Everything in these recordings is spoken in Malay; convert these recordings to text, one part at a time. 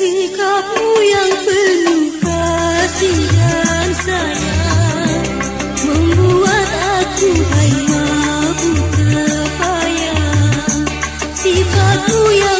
sikapmu yang penuh kasih dan sayang membuat aku hanya butuh payah. Sifatmu yang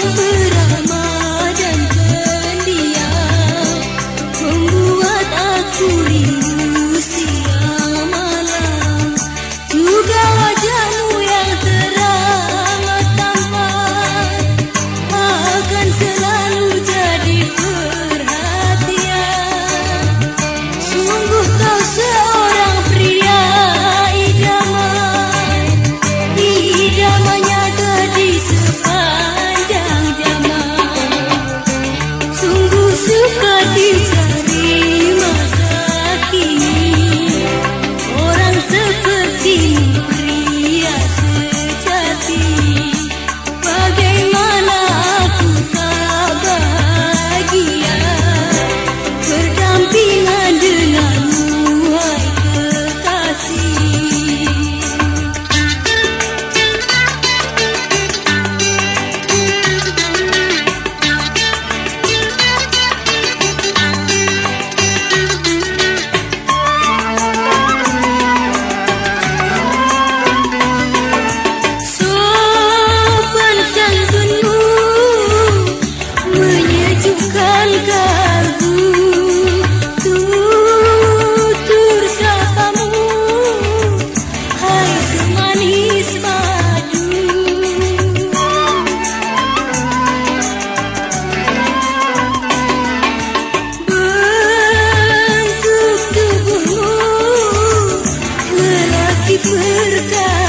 Percaya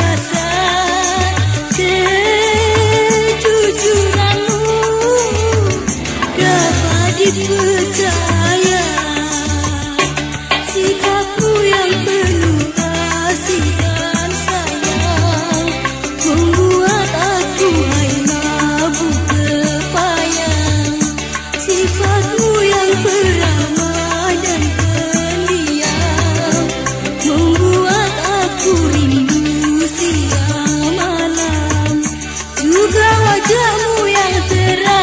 wajahmu yang cerah